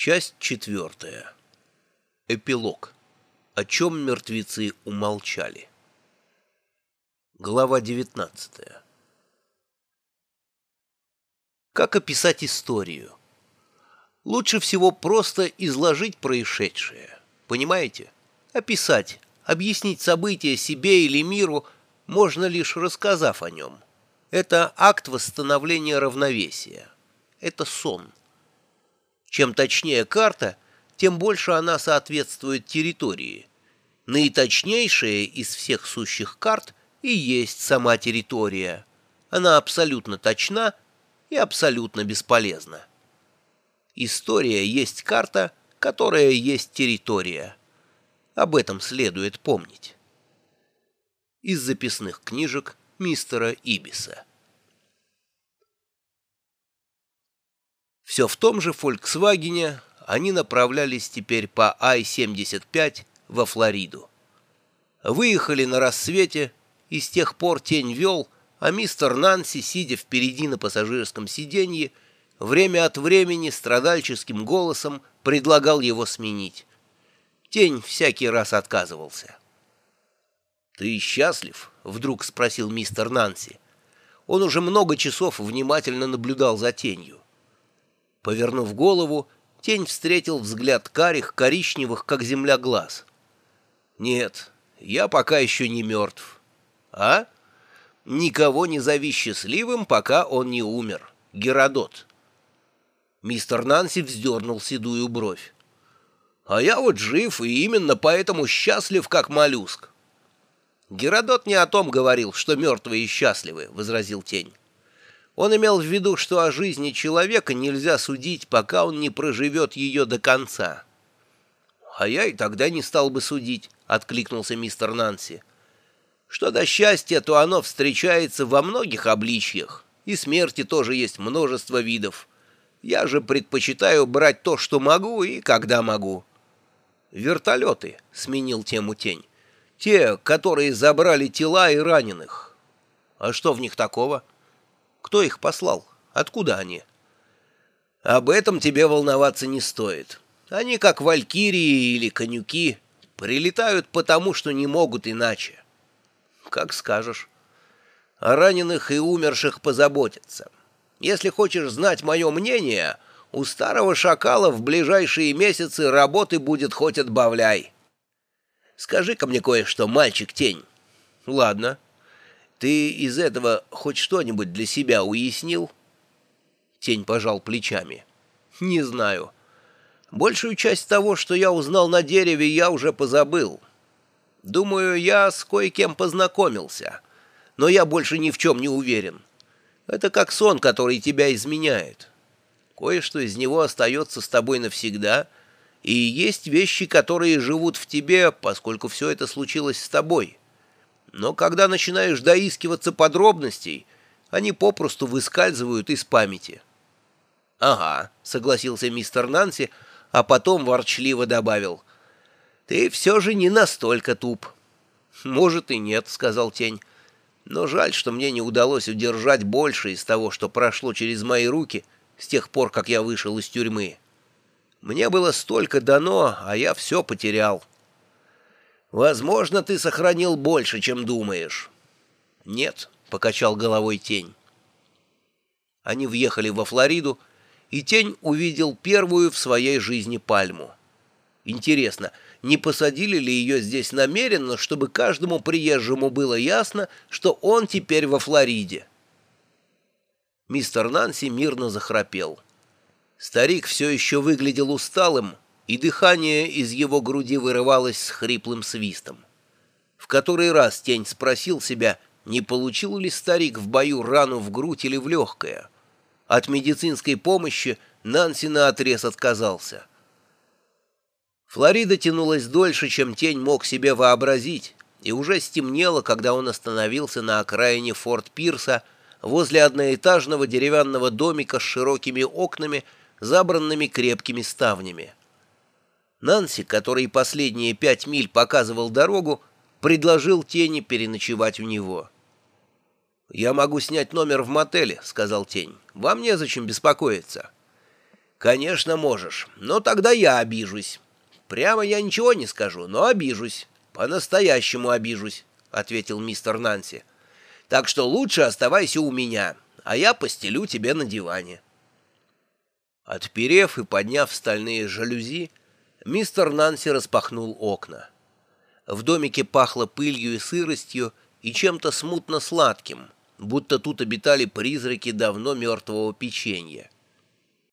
Часть четвертая. Эпилог. О чем мертвецы умолчали. Глава девятнадцатая. Как описать историю? Лучше всего просто изложить происшедшее. Понимаете? Описать, объяснить события себе или миру можно лишь рассказав о нем. Это акт восстановления равновесия. Это сон. Чем точнее карта, тем больше она соответствует территории. Наиточнейшая из всех сущих карт и есть сама территория. Она абсолютно точна и абсолютно бесполезна. История есть карта, которая есть территория. Об этом следует помнить. Из записных книжек мистера Ибиса. Все в том же «Фольксвагене» они направлялись теперь по Ай-75 во Флориду. Выехали на рассвете, и с тех пор тень вел, а мистер Нанси, сидя впереди на пассажирском сиденье, время от времени страдальческим голосом предлагал его сменить. Тень всякий раз отказывался. «Ты счастлив?» — вдруг спросил мистер Нанси. Он уже много часов внимательно наблюдал за тенью. Повернув голову, тень встретил взгляд карих, коричневых, как земля глаз. «Нет, я пока еще не мертв». «А? Никого не зови счастливым, пока он не умер. Геродот». Мистер Нанси вздернул седую бровь. «А я вот жив и именно поэтому счастлив, как моллюск». «Геродот не о том говорил, что мертвые счастливы», — возразил тень. Он имел в виду, что о жизни человека нельзя судить, пока он не проживет ее до конца. «А я и тогда не стал бы судить», — откликнулся мистер Нанси. «Что до счастья, то оно встречается во многих обличьях, и смерти тоже есть множество видов. Я же предпочитаю брать то, что могу и когда могу». «Вертолеты», — сменил тему тень. «Те, которые забрали тела и раненых». «А что в них такого?» Кто их послал? Откуда они? Об этом тебе волноваться не стоит. Они, как валькирии или конюки, прилетают потому, что не могут иначе. Как скажешь. О раненых и умерших позаботятся. Если хочешь знать мое мнение, у старого шакала в ближайшие месяцы работы будет хоть отбавляй. Скажи-ка мне кое-что, мальчик-тень. Ладно. Ты из этого хоть что-нибудь для себя уяснил?» Тень пожал плечами. «Не знаю. Большую часть того, что я узнал на дереве, я уже позабыл. Думаю, я с кое-кем познакомился, но я больше ни в чем не уверен. Это как сон, который тебя изменяет. Кое-что из него остается с тобой навсегда, и есть вещи, которые живут в тебе, поскольку все это случилось с тобой». Но когда начинаешь доискиваться подробностей, они попросту выскальзывают из памяти. «Ага», — согласился мистер Нанси, а потом ворчливо добавил. «Ты все же не настолько туп». «Может и нет», — сказал Тень. «Но жаль, что мне не удалось удержать больше из того, что прошло через мои руки с тех пор, как я вышел из тюрьмы. Мне было столько дано, а я все потерял». Возможно, ты сохранил больше, чем думаешь. Нет, покачал головой тень. Они въехали во Флориду, и тень увидел первую в своей жизни пальму. Интересно, не посадили ли ее здесь намеренно, чтобы каждому приезжему было ясно, что он теперь во Флориде? Мистер Нанси мирно захрапел. Старик все еще выглядел усталым, и дыхание из его груди вырывалось с хриплым свистом. В который раз тень спросил себя, не получил ли старик в бою рану в грудь или в легкое. От медицинской помощи Нанси наотрез отказался. Флорида тянулась дольше, чем тень мог себе вообразить, и уже стемнело, когда он остановился на окраине Форт Пирса возле одноэтажного деревянного домика с широкими окнами, забранными крепкими ставнями. Нанси, который последние пять миль показывал дорогу, предложил Тени переночевать у него. «Я могу снять номер в мотеле», — сказал Тень. «Вам незачем беспокоиться». «Конечно можешь, но тогда я обижусь. Прямо я ничего не скажу, но обижусь. По-настоящему обижусь», — ответил мистер Нанси. «Так что лучше оставайся у меня, а я постелю тебе на диване». Отперев и подняв стальные жалюзи, мистер Нанси распахнул окна. В домике пахло пылью и сыростью и чем-то смутно сладким, будто тут обитали призраки давно мертвого печенья.